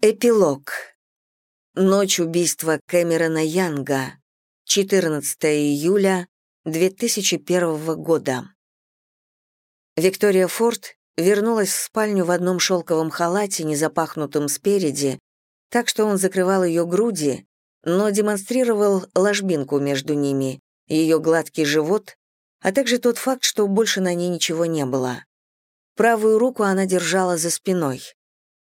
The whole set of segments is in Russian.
Эпилог. Ночь убийства Кэмерона Янга. 14 июля 2001 года. Виктория Форд вернулась в спальню в одном шелковом халате, не запахнутом спереди, так что он закрывал ее груди, но демонстрировал ложбинку между ними, ее гладкий живот, а также тот факт, что больше на ней ничего не было. Правую руку она держала за спиной.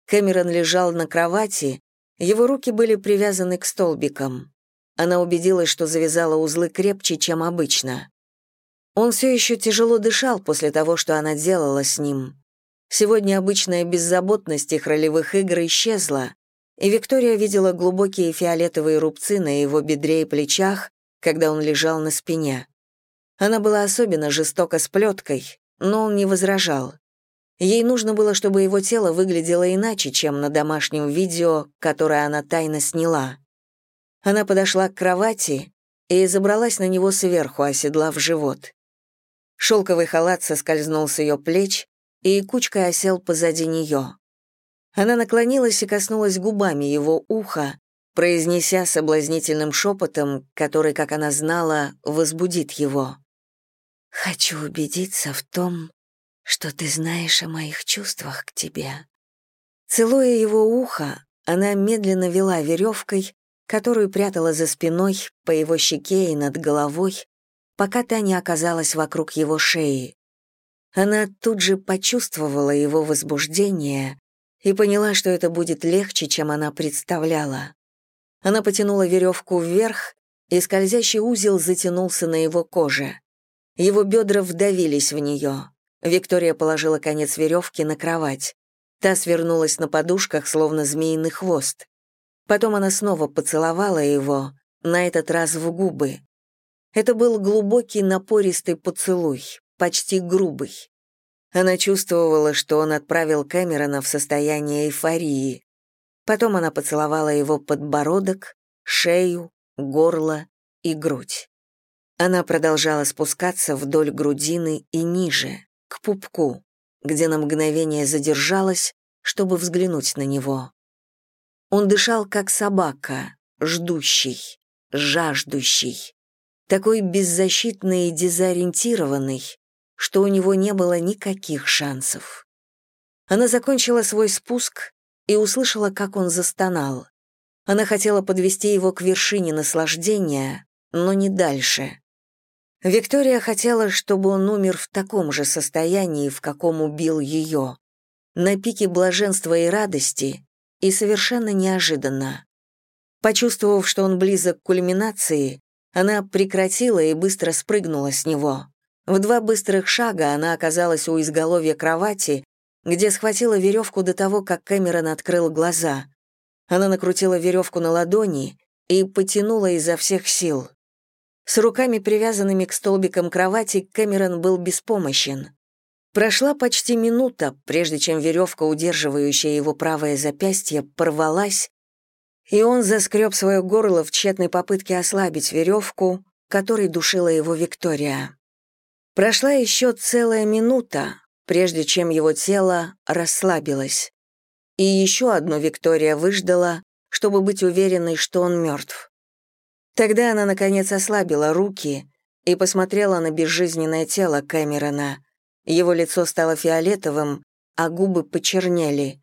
Кэмерон лежал на кровати, его руки были привязаны к столбикам. Она убедилась, что завязала узлы крепче, чем обычно. Он все еще тяжело дышал после того, что она делала с ним. Сегодня обычная беззаботность их ролевых игр исчезла, и Виктория видела глубокие фиолетовые рубцы на его бедре и плечах, когда он лежал на спине. Она была особенно жестока с плеткой, но он не возражал. Ей нужно было, чтобы его тело выглядело иначе, чем на домашнем видео, которое она тайно сняла. Она подошла к кровати и забралась на него сверху, оседлав живот. Шелковый халат соскользнул с ее плеч и кучкой осел позади нее. Она наклонилась и коснулась губами его уха, произнеся соблазнительным шепотом, который, как она знала, возбудит его. «Хочу убедиться в том, что ты знаешь о моих чувствах к тебе». Целуя его ухо, она медленно вела веревкой, которую прятала за спиной, по его щеке и над головой, пока та не оказалась вокруг его шеи. Она тут же почувствовала его возбуждение и поняла, что это будет легче, чем она представляла. Она потянула веревку вверх, и скользящий узел затянулся на его коже. Его бедра вдавились в нее. Виктория положила конец веревки на кровать. Та свернулась на подушках, словно змеиный хвост. Потом она снова поцеловала его, на этот раз в губы. Это был глубокий напористый поцелуй, почти грубый. Она чувствовала, что он отправил Кэмерона в состояние эйфории. Потом она поцеловала его подбородок, шею, горло и грудь. Она продолжала спускаться вдоль грудины и ниже к пупку, где на мгновение задержалась, чтобы взглянуть на него. Он дышал, как собака, ждущий, жаждущий, такой беззащитный и дезориентированный, что у него не было никаких шансов. Она закончила свой спуск и услышала, как он застонал. Она хотела подвести его к вершине наслаждения, но не дальше. Виктория хотела, чтобы он умер в таком же состоянии, в каком убил ее, на пике блаженства и радости, и совершенно неожиданно. Почувствовав, что он близок к кульминации, она прекратила и быстро спрыгнула с него. В два быстрых шага она оказалась у изголовья кровати, где схватила веревку до того, как Кэмерон открыл глаза. Она накрутила веревку на ладони и потянула изо всех сил. С руками, привязанными к столбикам кровати, Кэмерон был беспомощен. Прошла почти минута, прежде чем веревка, удерживающая его правое запястье, порвалась, и он заскреб свое горло в тщетной попытке ослабить веревку, которой душила его Виктория. Прошла еще целая минута, прежде чем его тело расслабилось. И еще одну Виктория выждала, чтобы быть уверенной, что он мертв. Тогда она, наконец, ослабила руки и посмотрела на безжизненное тело Кэмерона. Его лицо стало фиолетовым, а губы почернели.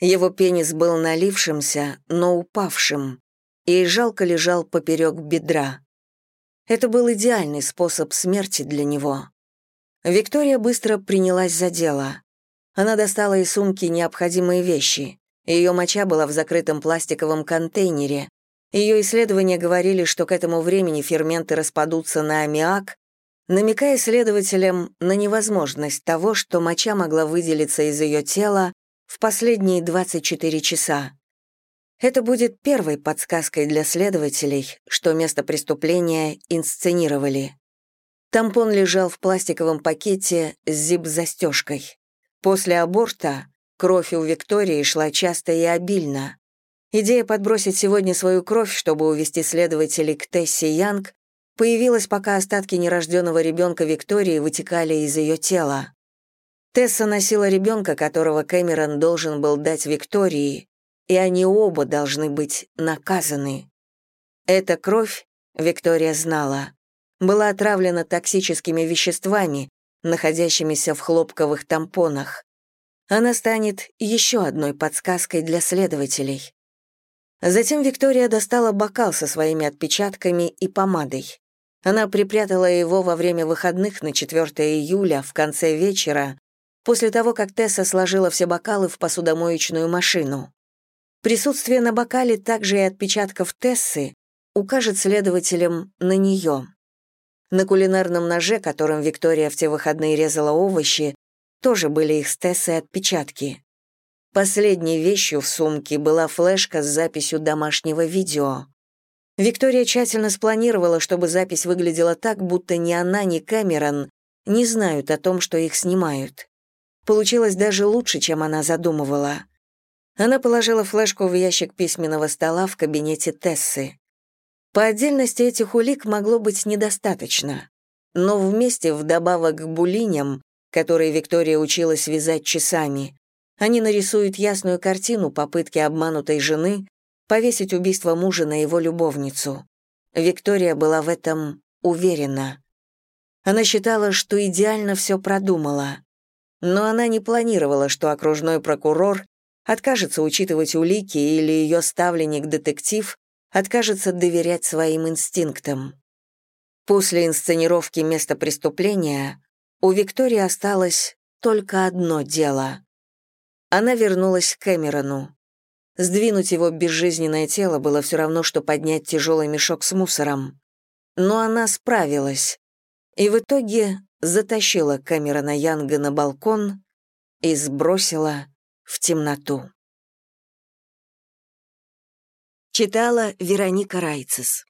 Его пенис был налившимся, но упавшим, и жалко лежал поперек бедра. Это был идеальный способ смерти для него. Виктория быстро принялась за дело. Она достала из сумки необходимые вещи. Ее моча была в закрытом пластиковом контейнере, ее исследования говорили, что к этому времени ферменты распадутся на аммиак, намекая следователям на невозможность того, что моча могла выделиться из ее тела в последние 24 часа. Это будет первой подсказкой для следователей, что место преступления инсценировали. Тампон лежал в пластиковом пакете с зип-застежкой. После аборта кровь у Виктории шла часто и обильно. Идея подбросить сегодня свою кровь, чтобы увести следователей к Тесси Янг, появилась, пока остатки нерожденного ребенка Виктории вытекали из ее тела. Тесса носила ребенка, которого Кэмерон должен был дать Виктории, и они оба должны быть наказаны. Эта кровь, Виктория знала, была отравлена токсическими веществами, находящимися в хлопковых тампонах. Она станет еще одной подсказкой для следователей. Затем Виктория достала бокал со своими отпечатками и помадой. Она припрятала его во время выходных на 4 июля в конце вечера, после того, как Тесса сложила все бокалы в посудомоечную машину. Присутствие на бокале также и отпечатков Тессы укажет следователям на нее. На кулинарном ноже, которым Виктория в те выходные резала овощи, тоже были их с Тессой отпечатки. Последней вещью в сумке была флешка с записью домашнего видео. Виктория тщательно спланировала, чтобы запись выглядела так, будто ни она, ни Кэмерон не знают о том, что их снимают. Получилось даже лучше, чем она задумывала. Она положила флешку в ящик письменного стола в кабинете Тессы. По отдельности этих улик могло быть недостаточно. Но вместе, вдобавок к булиням, которые Виктория училась вязать часами, они нарисуют ясную картину попытки обманутой жены повесить убийство мужа на его любовницу. Виктория была в этом уверена. Она считала, что идеально все продумала. Но она не планировала, что окружной прокурор откажется учитывать улики или ее ставленник-детектив откажется доверять своим инстинктам. После инсценировки места преступления у Виктории осталось только одно дело она вернулась к Кэмерону. Сдвинуть его безжизненное тело было все равно, что поднять тяжелый мешок с мусором. Но она справилась. И в итоге затащила Кэмерона Янга на балкон и сбросила в темноту. Читала Вероника Райцес.